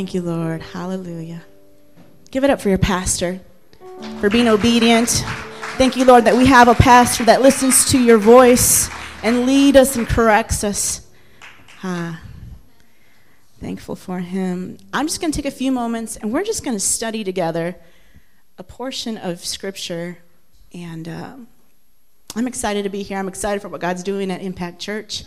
Thank you, Lord. Hallelujah. Give it up for your pastor for being obedient. Thank you, Lord, that we have a pastor that listens to your voice and lead us and corrects us. Ah, thankful for him. I'm just going to take a few moments and we're just going to study together a portion of scripture. And uh, I'm excited to be here. I'm excited for what God's doing at Impact Church.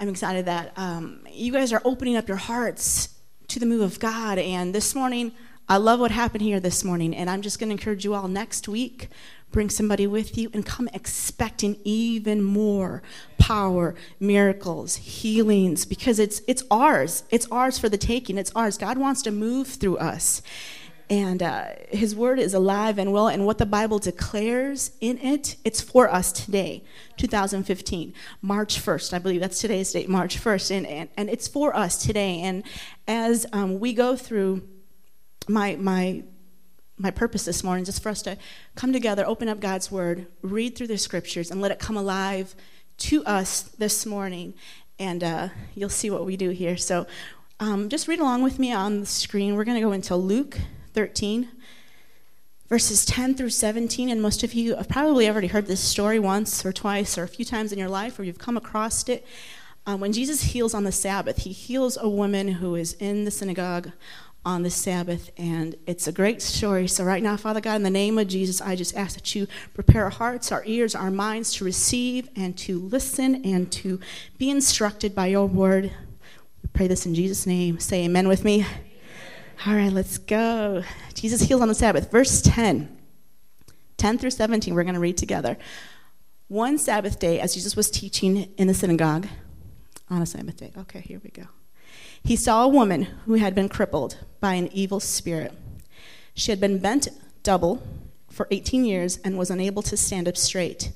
I'm excited that um, you guys are opening up your hearts to the move of God. And this morning, I love what happened here this morning. And I'm just going to encourage you all next week bring somebody with you and come expecting even more power miracles healings because it's it's ours it's ours for the taking it's ours god wants to move through us and uh, his word is alive and well and what the bible declares in it it's for us today 2015 march 1st i believe that's today's date march 1st and, and, and it's for us today. And as um, we go through my my my purpose this morning just for us to come together open up god's word read through the scriptures and let it come alive to us this morning. And uh, you'll see what we do here. So um, just read along with me on the screen. We're going to go into luke 13, verses 10 through 17. And most of you have probably already heard this story once or twice or a few times in your life, or you've come across it. Um, when Jesus heals on the Sabbath, he heals a woman who is in the synagogue on the Sabbath, and it's a great story. So, right now, Father God, in the name of Jesus, I just ask that you prepare our hearts, our ears, our minds to receive and to listen and to be instructed by your word. We pray this in Jesus' name. Say amen with me. All right, let's go. Jesus heals on the Sabbath. Verse 10. 10 through 17, we're going to read together. One Sabbath day, as Jesus was teaching in the synagogue, on a Sabbath day. Okay, here we go. He saw a woman who had been crippled by an evil spirit. She had been bent double for 18 years and was unable to stand up straight.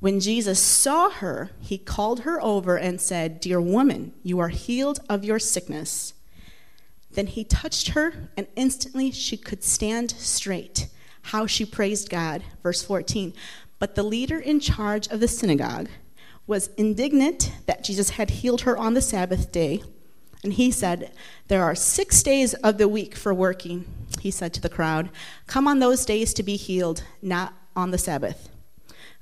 When Jesus saw her, he called her over and said, Dear woman, you are healed of your sickness. Then he touched her, and instantly she could stand straight. How she praised God. Verse 14. But the leader in charge of the synagogue was indignant that Jesus had healed her on the Sabbath day. And he said, There are six days of the week for working, he said to the crowd. Come on those days to be healed, not on the Sabbath.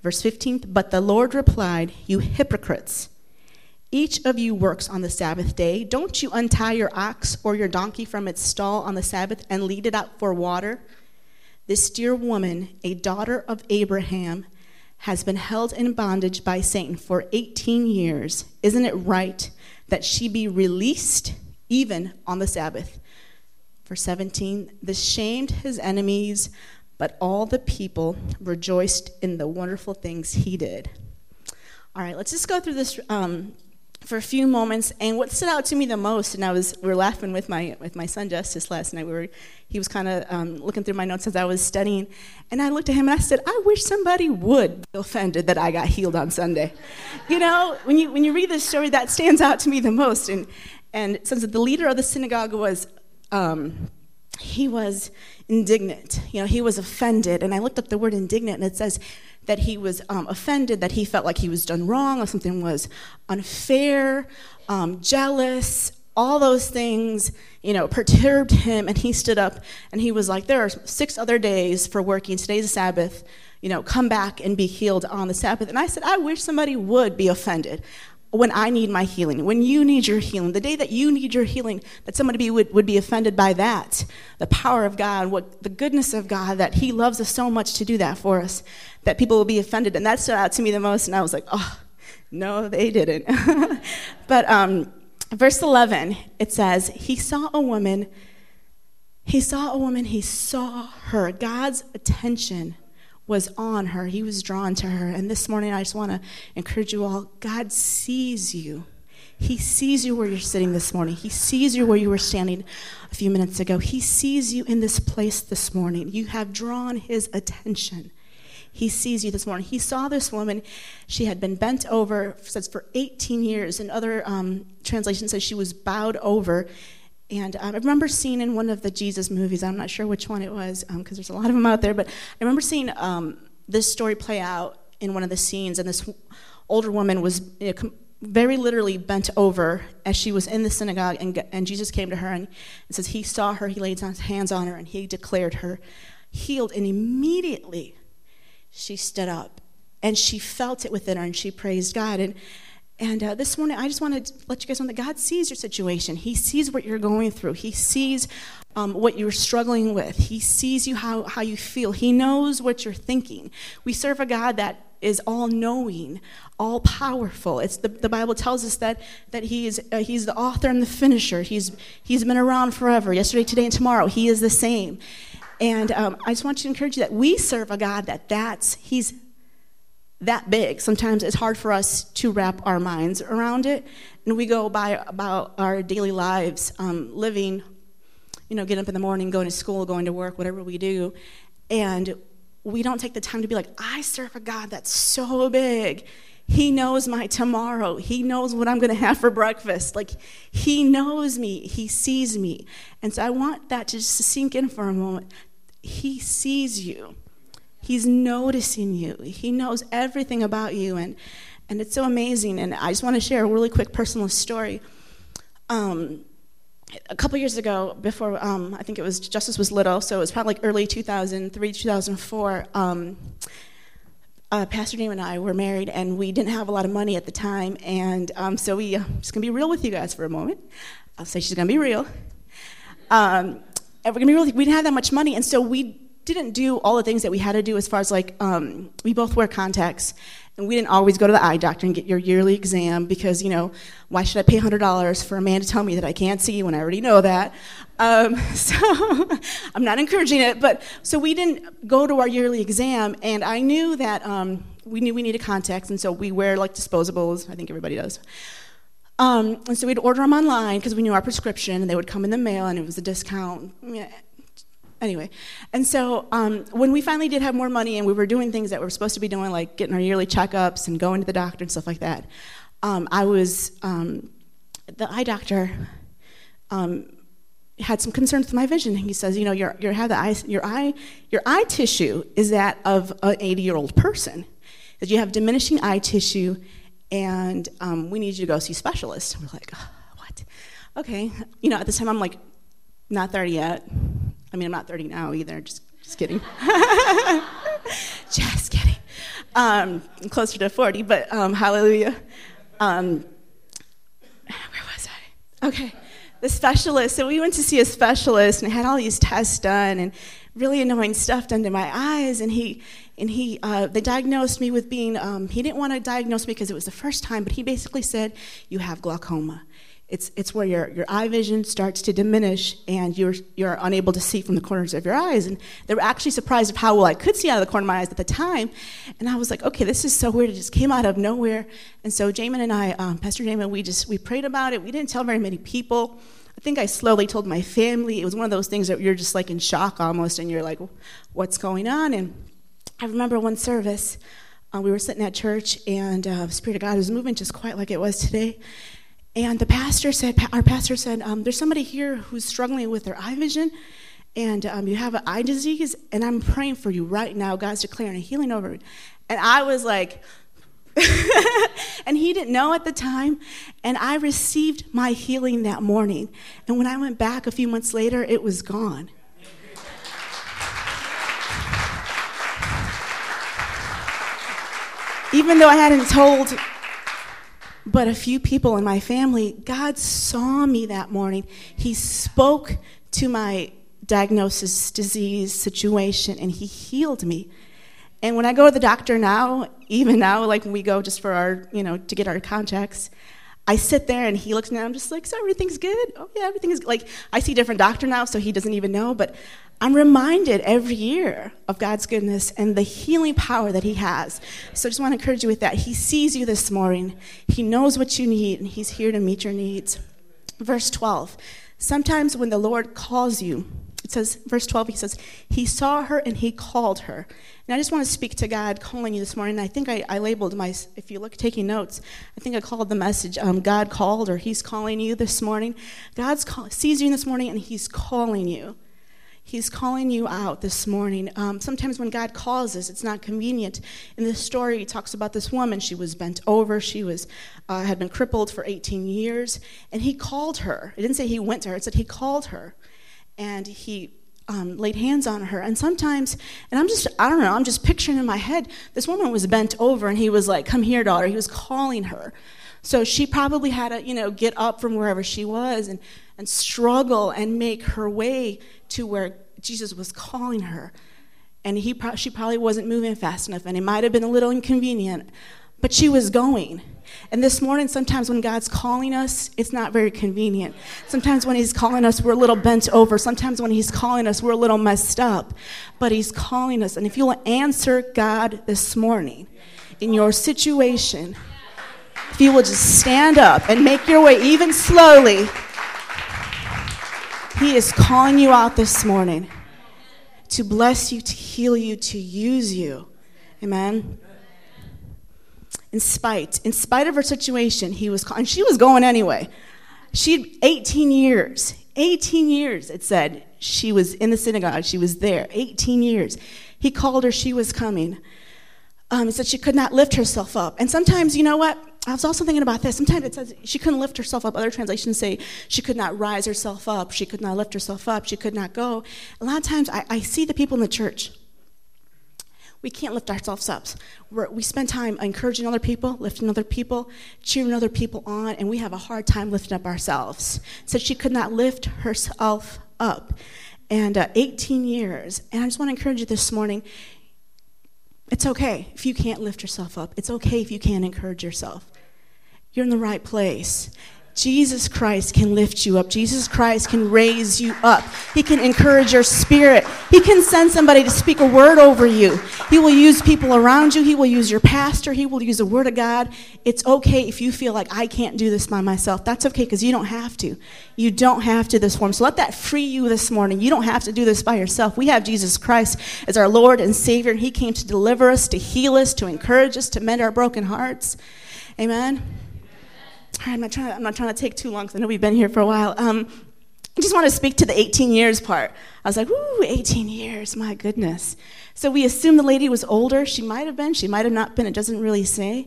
Verse 15 But the Lord replied, You hypocrites. Each of you works on the Sabbath day. Don't you untie your ox or your donkey from its stall on the Sabbath and lead it out for water? This dear woman, a daughter of Abraham, has been held in bondage by Satan for 18 years. Isn't it right that she be released even on the Sabbath? Verse 17 This shamed his enemies, but all the people rejoiced in the wonderful things he did. All right, let's just go through this um, for a few moments. And what stood out to me the most, and I was we were laughing with my with my son Justice last night. We were he was kind of um, looking through my notes as I was studying, and I looked at him and I said, "I wish somebody would be offended that I got healed on Sunday." you know, when you when you read this story, that stands out to me the most. And and since the leader of the synagogue was. Um, he was indignant. You know, he was offended. And I looked up the word indignant, and it says that he was um, offended, that he felt like he was done wrong, or something was unfair, um, jealous, all those things, you know, perturbed him. And he stood up and he was like, There are six other days for working. Today's a Sabbath. You know, come back and be healed on the Sabbath. And I said, I wish somebody would be offended when I need my healing, when you need your healing, the day that you need your healing, that somebody would, would be offended by that. The power of God, what the goodness of God, that He loves us so much to do that for us, that people will be offended. And that stood out to me the most, and I was like, oh, no, they didn't. but um, verse 11, it says, He saw a woman, he saw a woman, he saw her. God's attention was on her. He was drawn to her. And this morning, I just want to encourage you all God sees you. He sees you where you're sitting this morning. He sees you where you were standing a few minutes ago. He sees you in this place this morning. You have drawn his attention. He sees you this morning. He saw this woman. She had been bent over, says for 18 years. And other um, translations says she was bowed over. And um, I remember seeing in one of the Jesus movies, I'm not sure which one it was, because um, there's a lot of them out there, but I remember seeing um, this story play out in one of the scenes, and this older woman was you know, com- very literally bent over as she was in the synagogue, and, and Jesus came to her and, and says he saw her, he laid his hands on her, and he declared her healed. And immediately she stood up and she felt it within her and she praised God. And, and uh, this morning, I just want to let you guys know that God sees your situation. He sees what you're going through. He sees um, what you're struggling with. He sees you how, how you feel. He knows what you're thinking. We serve a God that is all knowing, all powerful. It's the, the Bible tells us that, that he is, uh, He's the author and the finisher. He's, he's been around forever, yesterday, today, and tomorrow. He is the same. And um, I just want to encourage you that we serve a God that that's, He's that big. Sometimes it's hard for us to wrap our minds around it. And we go by about our daily lives, um, living, you know, getting up in the morning, going to school, going to work, whatever we do. And we don't take the time to be like, I serve a God that's so big. He knows my tomorrow. He knows what I'm going to have for breakfast. Like, He knows me. He sees me. And so I want that to just sink in for a moment. He sees you. He's noticing you. He knows everything about you, and and it's so amazing. And I just want to share a really quick personal story. Um, a couple years ago, before um, I think it was Justice was little, so it was probably like early 2003, 2004. Um, uh, Pastor Jim and I were married, and we didn't have a lot of money at the time, and um, so we uh, just gonna be real with you guys for a moment. I'll say she's gonna be real. Um, and we're gonna be real. We didn't have that much money, and so we didn't do all the things that we had to do as far as like um, we both wear contacts and we didn't always go to the eye doctor and get your yearly exam because you know why should i pay $100 for a man to tell me that i can't see when i already know that? Um, so i'm not encouraging it but so we didn't go to our yearly exam and i knew that um, we knew we needed contacts and so we wear like disposables. I think everybody does. Um, and so we'd order them online because we knew our prescription and they would come in the mail and it was a discount Anyway, and so um, when we finally did have more money and we were doing things that we were supposed to be doing, like getting our yearly checkups and going to the doctor and stuff like that, um, I was, um, the eye doctor um, had some concerns with my vision. He says, you know, your, your, have the eye, your, eye, your eye tissue is that of an 80 year old person. That you have diminishing eye tissue and um, we need you to go see a specialist. We're like, oh, what? Okay. You know, at this time I'm like, not 30 yet I mean, I'm not 30 now either. Just, just kidding. just kidding. Um, I'm closer to 40, but um, hallelujah. Um, where was I? Okay. The specialist. So we went to see a specialist and I had all these tests done and really annoying stuff done to my eyes. And he, and he, uh, they diagnosed me with being. Um, he didn't want to diagnose me because it was the first time, but he basically said, "You have glaucoma." It's, it's where your, your eye vision starts to diminish and you're, you're unable to see from the corners of your eyes. And they were actually surprised of how well I could see out of the corner of my eyes at the time. And I was like, okay, this is so weird. It just came out of nowhere. And so Jamin and I, um, Pastor Jamin, we just, we prayed about it. We didn't tell very many people. I think I slowly told my family. It was one of those things that you're just like in shock almost and you're like, what's going on? And I remember one service, uh, we were sitting at church and uh, the Spirit of God was moving just quite like it was today. And the pastor said, our pastor said, um, there's somebody here who's struggling with their eye vision, and um, you have an eye disease, and I'm praying for you right now. God's declaring a healing over it. And I was like, and he didn't know at the time. And I received my healing that morning. And when I went back a few months later, it was gone. Even though I hadn't told but a few people in my family, God saw me that morning. He spoke to my diagnosis, disease, situation, and He healed me. And when I go to the doctor now, even now, like when we go just for our, you know, to get our contacts, I sit there and he looks and I'm just like, so everything's good? Oh yeah, everything is like I see a different doctor now, so he doesn't even know, but I'm reminded every year of God's goodness and the healing power that He has. So I just want to encourage you with that. He sees you this morning, He knows what you need, and He's here to meet your needs. Verse 12 Sometimes when the Lord calls you, it says, verse 12, He says, He saw her and He called her. And I just want to speak to God calling you this morning. I think I, I labeled my, if you look taking notes, I think I called the message, um, God called or He's calling you this morning. God call, sees you this morning and He's calling you. He's calling you out this morning. Um, sometimes when God calls us, it's not convenient. In this story, he talks about this woman. She was bent over. She was uh, had been crippled for 18 years, and he called her. It didn't say he went to her. It said he called her, and he um, laid hands on her. And sometimes, and I'm just, I don't know, I'm just picturing in my head, this woman was bent over, and he was like, "Come here, daughter." He was calling her. So she probably had to, you know, get up from wherever she was and and struggle and make her way to where Jesus was calling her. And he pro- she probably wasn't moving fast enough, and it might have been a little inconvenient, but she was going. And this morning, sometimes when God's calling us, it's not very convenient. Sometimes when He's calling us, we're a little bent over. Sometimes when He's calling us, we're a little messed up. But He's calling us. And if you'll answer God this morning in your situation, if you will just stand up and make your way even slowly he is calling you out this morning to bless you, to heal you, to use you. Amen. In spite, in spite of her situation, he was calling. And she was going anyway. She had 18 years. 18 years, it said. She was in the synagogue. She was there. 18 years. He called her. She was coming. Um, he said she could not lift herself up. And sometimes, you know what? I was also thinking about this. Sometimes it says she couldn't lift herself up. Other translations say she could not rise herself up. She could not lift herself up. She could not go. A lot of times I, I see the people in the church. We can't lift ourselves up. We're, we spend time encouraging other people, lifting other people, cheering other people on, and we have a hard time lifting up ourselves. So she could not lift herself up. And uh, 18 years. And I just want to encourage you this morning it's okay if you can't lift yourself up. It's okay if you can't encourage yourself. You're in the right place. Jesus Christ can lift you up. Jesus Christ can raise you up. He can encourage your spirit. He can send somebody to speak a word over you. He will use people around you. He will use your pastor. He will use the word of God. It's okay if you feel like I can't do this by myself. That's okay because you don't have to. You don't have to this form. So let that free you this morning. You don't have to do this by yourself. We have Jesus Christ as our Lord and Savior, He came to deliver us, to heal us, to encourage us, to mend our broken hearts. Amen. I'm not trying to, I'm not trying to take too long because I know we've been here for a while. Um, I just want to speak to the 18 years part. I was like, ooh, 18 years, my goodness. So we assume the lady was older. She might have been, she might have not been, it doesn't really say.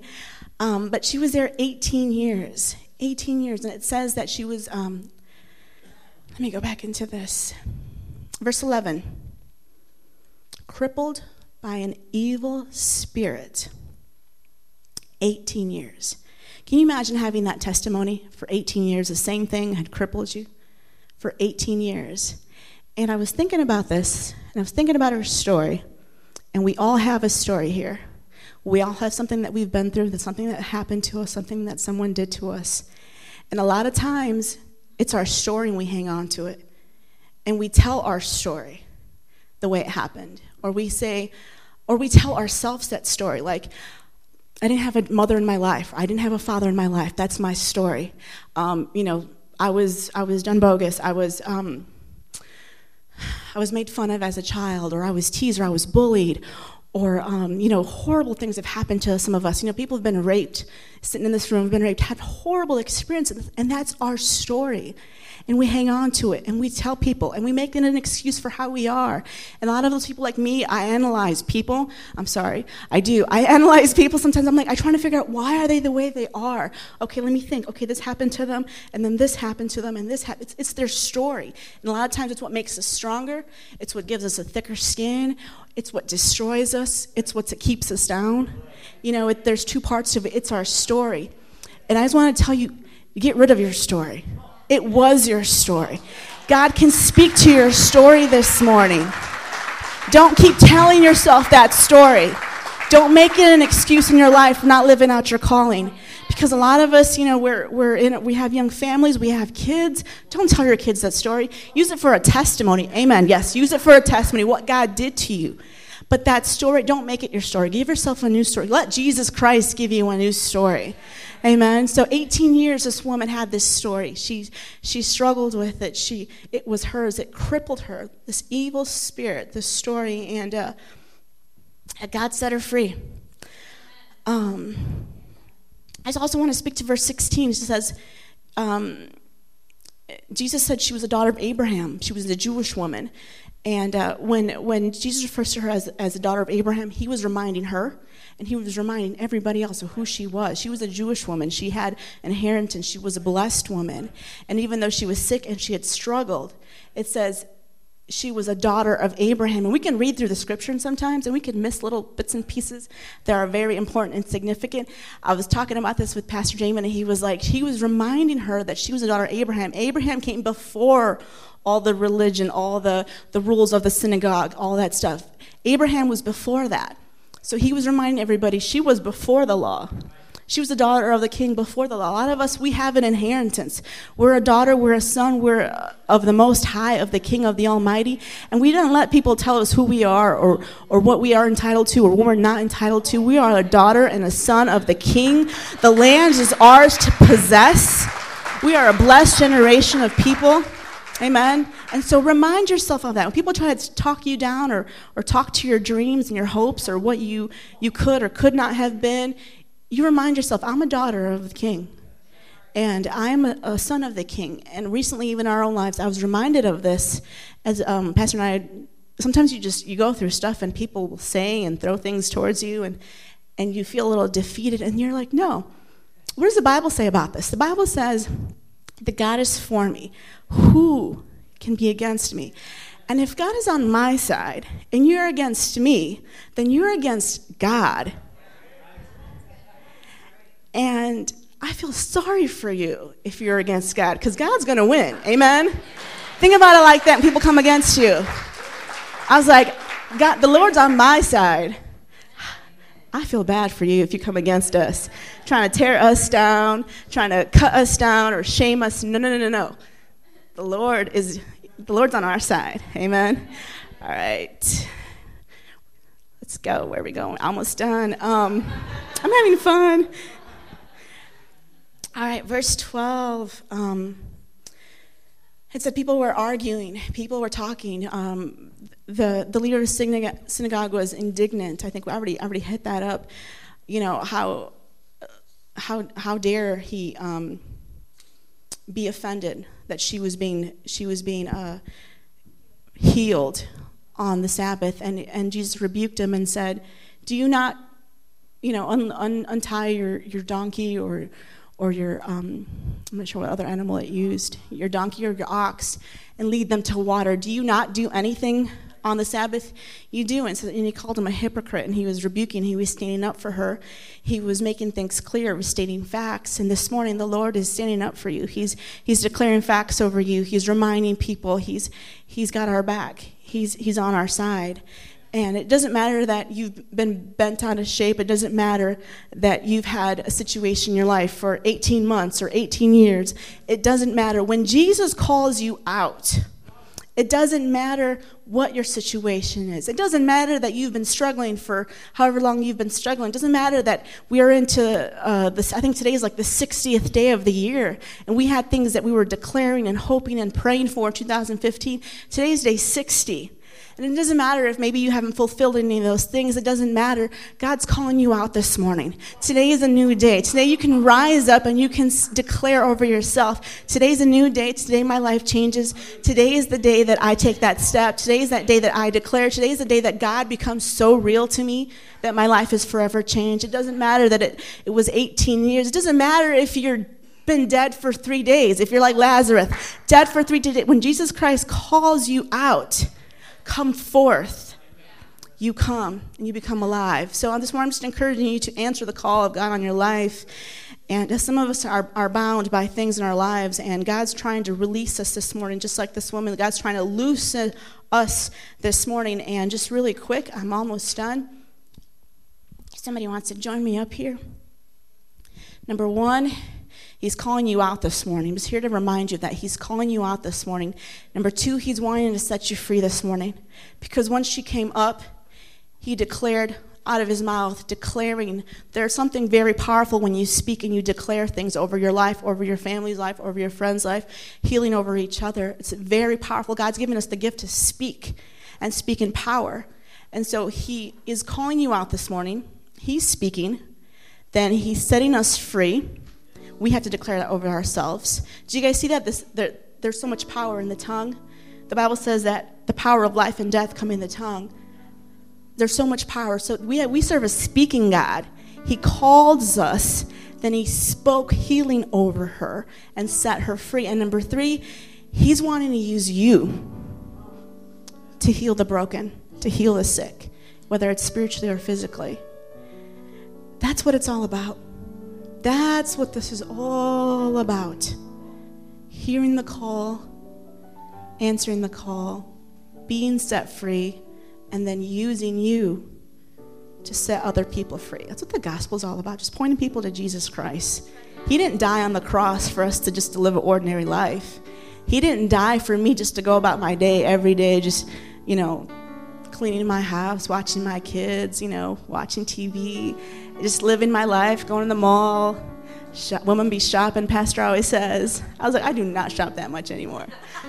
Um, but she was there 18 years. 18 years. And it says that she was, um, let me go back into this. Verse 11 crippled by an evil spirit. 18 years. Can you imagine having that testimony for 18 years? The same thing had crippled you for 18 years. And I was thinking about this, and I was thinking about her story. And we all have a story here. We all have something that we've been through, that's something that happened to us, something that someone did to us. And a lot of times, it's our story and we hang on to it. And we tell our story the way it happened. Or we say, or we tell ourselves that story. Like, I didn't have a mother in my life. I didn't have a father in my life. That's my story. Um, you know, I was I was done bogus. I was um, I was made fun of as a child, or I was teased, or I was bullied, or um, you know, horrible things have happened to some of us. You know, people have been raped, sitting in this room, have been raped, had horrible experiences, and that's our story and we hang on to it and we tell people and we make it an excuse for how we are. And a lot of those people like me, I analyze people. I'm sorry, I do. I analyze people sometimes. I'm like, I'm trying to figure out why are they the way they are. Okay, let me think. Okay, this happened to them, and then this happened to them, and this happened. It's, it's their story. And a lot of times it's what makes us stronger. It's what gives us a thicker skin. It's what destroys us. It's what keeps us down. You know, it, there's two parts of it. It's our story. And I just want to tell you, get rid of your story. It was your story. God can speak to your story this morning. Don't keep telling yourself that story. Don't make it an excuse in your life for not living out your calling. Because a lot of us, you know, we're, we're in, we have young families, we have kids. Don't tell your kids that story. Use it for a testimony. Amen. Yes, use it for a testimony, what God did to you. But that story, don't make it your story. Give yourself a new story. Let Jesus Christ give you a new story. Amen. So 18 years this woman had this story. She she struggled with it. She it was hers. It crippled her. This evil spirit, this story, and uh, God set her free. Um, I also want to speak to verse 16. It says, um, Jesus said she was a daughter of Abraham. She was a Jewish woman. And uh, when, when Jesus refers to her as, as the daughter of Abraham, he was reminding her and he was reminding everybody else of who she was. She was a Jewish woman. She had inheritance. She was a blessed woman. And even though she was sick and she had struggled, it says she was a daughter of Abraham. And we can read through the scripture and sometimes and we can miss little bits and pieces that are very important and significant. I was talking about this with Pastor Jamin, and he was like, he was reminding her that she was a daughter of Abraham. Abraham came before all the religion, all the, the rules of the synagogue, all that stuff. Abraham was before that. So he was reminding everybody she was before the law. She was the daughter of the king before the law. A lot of us, we have an inheritance. We're a daughter, we're a son, we're uh, of the Most High, of the King of the Almighty. And we don't let people tell us who we are or, or what we are entitled to or what we're not entitled to. We are a daughter and a son of the King. The land is ours to possess. We are a blessed generation of people. Amen. And so remind yourself of that. When people try to talk you down or, or talk to your dreams and your hopes or what you, you could or could not have been, you remind yourself, I'm a daughter of the king. And I'm a, a son of the king. And recently, even in our own lives, I was reminded of this as um, Pastor and I, sometimes you just, you go through stuff and people will say and throw things towards you and, and you feel a little defeated and you're like, no. What does the Bible say about this? The Bible says that God is for me. Who can be against me? And if God is on my side and you're against me, then you're against God. And I feel sorry for you if you're against God, because God's going to win. Amen? Think about it like that, people come against you. I was like, God, the Lord's on my side. I feel bad for you if you come against us, trying to tear us down, trying to cut us down or shame us. No, no, no, no, no. The Lord is the Lord's on our side. Amen. All right. Let's go. Where are we going? Almost done. Um, I'm having fun. All right, verse 12. Um, it said people were arguing, people were talking. Um, the, the leader of the synagogue was indignant. I think we already, already hit that up. You know, how, how, how dare he um, be offended that she was being, she was being uh, healed on the Sabbath. And, and Jesus rebuked him and said, Do you not, you know, un, un, untie your, your donkey or, or your, um, I'm not sure what other animal it used, your donkey or your ox, and lead them to water. Do you not do anything on the Sabbath? You do. And, so, and he called him a hypocrite, and he was rebuking, he was standing up for her. He was making things clear, was stating facts. And this morning, the Lord is standing up for you. He's, he's declaring facts over you, he's reminding people he's, he's got our back, he's, he's on our side. And it doesn't matter that you've been bent out of shape. It doesn't matter that you've had a situation in your life for 18 months or 18 years. It doesn't matter. When Jesus calls you out, it doesn't matter what your situation is. It doesn't matter that you've been struggling for however long you've been struggling. It doesn't matter that we are into uh, this. I think today is like the 60th day of the year, and we had things that we were declaring and hoping and praying for in 2015. Today's day 60. And it doesn't matter if maybe you haven't fulfilled any of those things. It doesn't matter. God's calling you out this morning. Today is a new day. Today you can rise up and you can declare over yourself. Today's a new day. Today my life changes. Today is the day that I take that step. Today is that day that I declare. Today is the day that God becomes so real to me that my life is forever changed. It doesn't matter that it, it was 18 years. It doesn't matter if you're been dead for three days, if you're like Lazarus, dead for three days. When Jesus Christ calls you out, come forth, you come and you become alive. So on this morning, I'm just encouraging you to answer the call of God on your life. And uh, some of us are, are bound by things in our lives, and God's trying to release us this morning, just like this woman. God's trying to loosen us this morning. And just really quick, I'm almost done. Somebody wants to join me up here. Number one, He's calling you out this morning. He's here to remind you that He's calling you out this morning. Number two, He's wanting to set you free this morning. Because once she came up, He declared out of His mouth, declaring there's something very powerful when you speak and you declare things over your life, over your family's life, over your friend's life, healing over each other. It's very powerful. God's given us the gift to speak and speak in power. And so He is calling you out this morning. He's speaking. Then He's setting us free we have to declare that over ourselves. Do you guys see that? This, there, there's so much power in the tongue. The Bible says that the power of life and death come in the tongue. There's so much power. So we, we serve a speaking God. He calls us, then He spoke healing over her and set her free. And number three, He's wanting to use you to heal the broken, to heal the sick, whether it's spiritually or physically. That's what it's all about. That's what this is all about. Hearing the call, answering the call, being set free, and then using you to set other people free. That's what the gospel is all about, just pointing people to Jesus Christ. He didn't die on the cross for us to just to live an ordinary life. He didn't die for me just to go about my day every day, just, you know, cleaning my house, watching my kids, you know, watching TV, just living my life, going to the mall. Shop, women be shopping, Pastor always says. I was like, I do not shop that much anymore.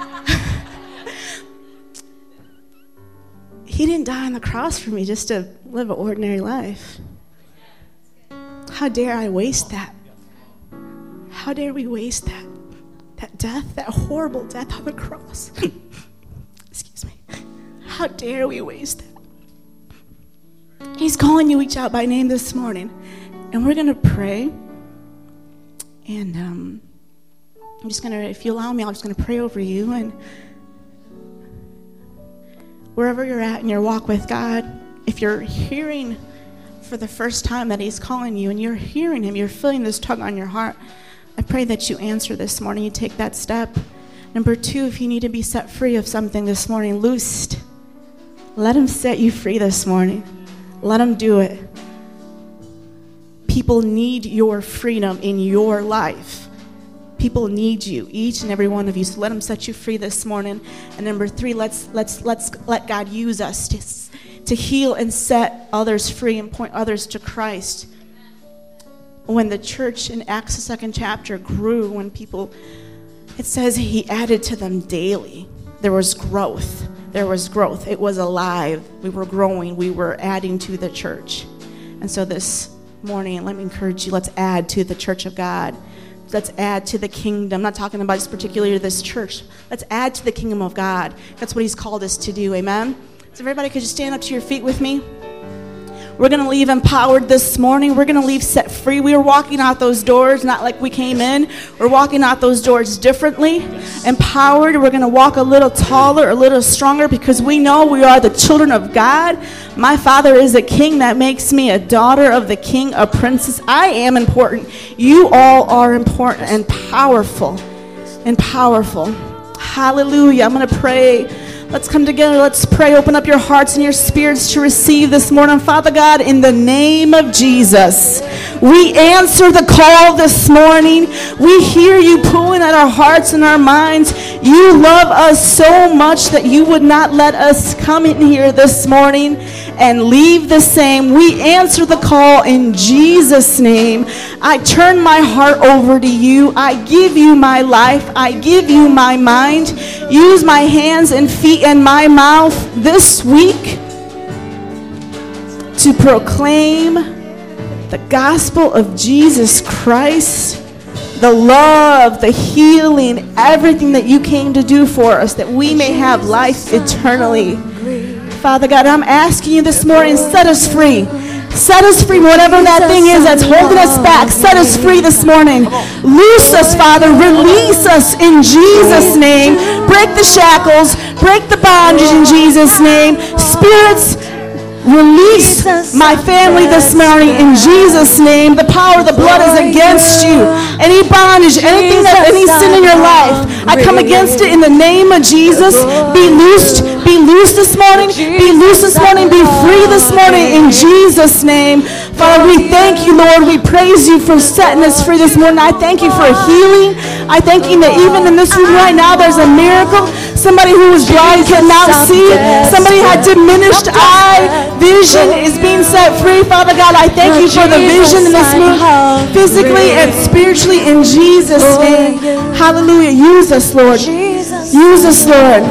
he didn't die on the cross for me just to live an ordinary life. How dare I waste that? How dare we waste that? That death, that horrible death on the cross. Excuse me. How dare we waste that? He's calling you each out by name this morning. And we're going to pray. And um, I'm just going to, if you allow me, I'm just going to pray over you. And wherever you're at in your walk with God, if you're hearing for the first time that He's calling you and you're hearing Him, you're feeling this tug on your heart, I pray that you answer this morning. You take that step. Number two, if you need to be set free of something this morning, loosed let Him set you free this morning. Let Him do it. People need your freedom in your life. People need you, each and every one of you. So let Him set you free this morning. And number three, let's let's let's let God use us to, to heal and set others free and point others to Christ. When the church in Acts the second chapter grew, when people it says he added to them daily. There was growth there was growth. It was alive. We were growing. We were adding to the church. And so this morning, let me encourage you let's add to the church of God. Let's add to the kingdom. I'm not talking about just particularly this church. Let's add to the kingdom of God. That's what He's called us to do. Amen? So, everybody, could you stand up to your feet with me? We're going to leave empowered this morning. We're going to leave set free. We are walking out those doors not like we came in. We're walking out those doors differently, empowered. We're going to walk a little taller, a little stronger because we know we are the children of God. My Father is a king that makes me a daughter of the king, a princess. I am important. You all are important and powerful and powerful. Hallelujah. I'm going to pray Let's come together. Let's pray. Open up your hearts and your spirits to receive this morning. Father God, in the name of Jesus, we answer the call this morning. We hear you pulling at our hearts and our minds. You love us so much that you would not let us come in here this morning and leave the same. We answer the call in Jesus' name. I turn my heart over to you. I give you my life. I give you my mind. Use my hands and feet and my mouth this week to proclaim the gospel of Jesus Christ the love, the healing, everything that you came to do for us, that we may have life eternally. Father God, I'm asking you this morning, set us free. Set us free, whatever that thing is that's holding us back. Set us free this morning. Loose us, Father. Release us in Jesus' name. Break the shackles. Break the bondage in Jesus' name. Spirits, Release my family this morning in Jesus' name. The power of the blood is against you. Any bondage, anything that any sin in your life, I come against it in the name of Jesus. Be loosed, be loose this morning, be loose this morning, be free this morning in Jesus' name. Father, we thank you, Lord. We praise you for setting us free this morning. I thank you for healing. I thank you that even in this room right now, there's a miracle. Somebody who was blind can now see. Somebody had diminished eye vision is being set free. Father God, I thank you for the vision in this room, physically and spiritually, in Jesus' name. Hallelujah. Use us, Lord. Use us, Lord.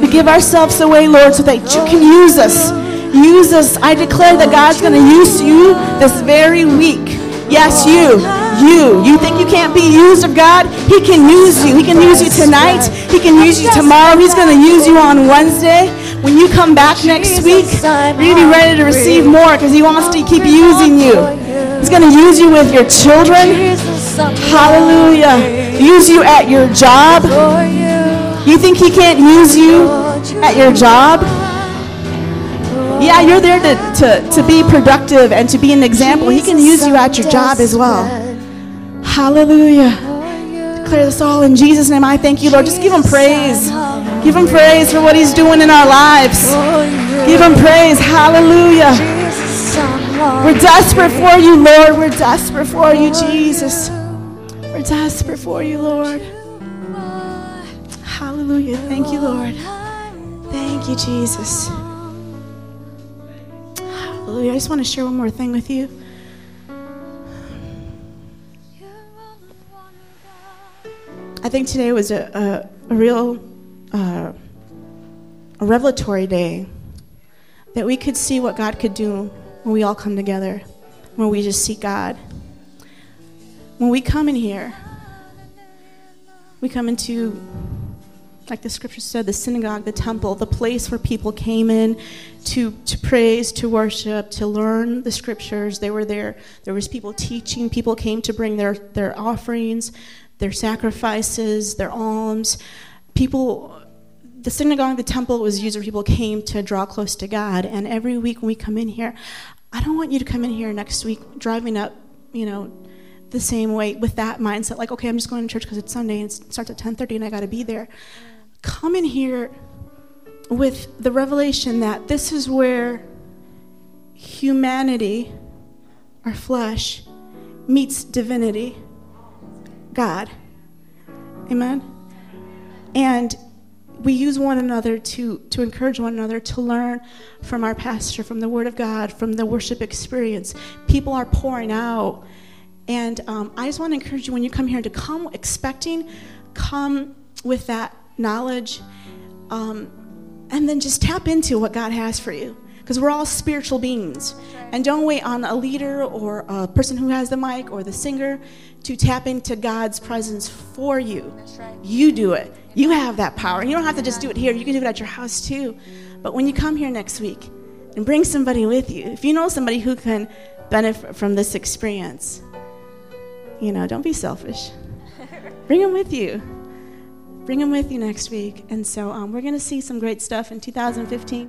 We give ourselves away, Lord, so that you can use us. Use us. I declare that God's going to use you this very week. Yes, you. You. You think you can't be used of God? He can use you. He can use you tonight. He can use you tomorrow. He's going to use you on Wednesday. When you come back next week, to be ready to receive more because He wants to keep using you. He's going to use you with your children. Hallelujah. Use you at your job. You think He can't use you at your job? Yeah, you're there to, to, to be productive and to be an example. He can use you at your job as well. Hallelujah. Declare this all in Jesus' name. I thank you, Lord. Just give him praise. Give him praise for what he's doing in our lives. Give him praise. Hallelujah. We're desperate for you, Lord. We're desperate for you, Jesus. We're desperate for you, Lord. Hallelujah. Thank you, Lord. Thank you, Jesus. Hallelujah. I just want to share one more thing with you. I think today was a, a, a real uh, a revelatory day that we could see what God could do when we all come together, when we just seek God. When we come in here, we come into like the scripture said, the synagogue, the temple, the place where people came in to, to praise, to worship, to learn the scriptures. They were there. There was people teaching. People came to bring their, their offerings, their sacrifices, their alms. People, the synagogue, the temple was used where people came to draw close to God. And every week when we come in here, I don't want you to come in here next week driving up, you know, the same way with that mindset like okay i'm just going to church because it's sunday and it starts at 10.30 and i got to be there come in here with the revelation that this is where humanity, our flesh, meets divinity, God. Amen? And we use one another to, to encourage one another to learn from our pastor, from the Word of God, from the worship experience. People are pouring out. And um, I just want to encourage you when you come here to come expecting, come with that knowledge, um, and then just tap into what God has for you. Because we're all spiritual beings. And don't wait on a leader or a person who has the mic or the singer to tap into God's presence for you. Right. You do it. You have that power. You don't have to just do it here, you can do it at your house too. But when you come here next week and bring somebody with you, if you know somebody who can benefit from this experience, you know, don't be selfish. Bring them with you bring them with you next week. And so um, we're going to see some great stuff in 2015.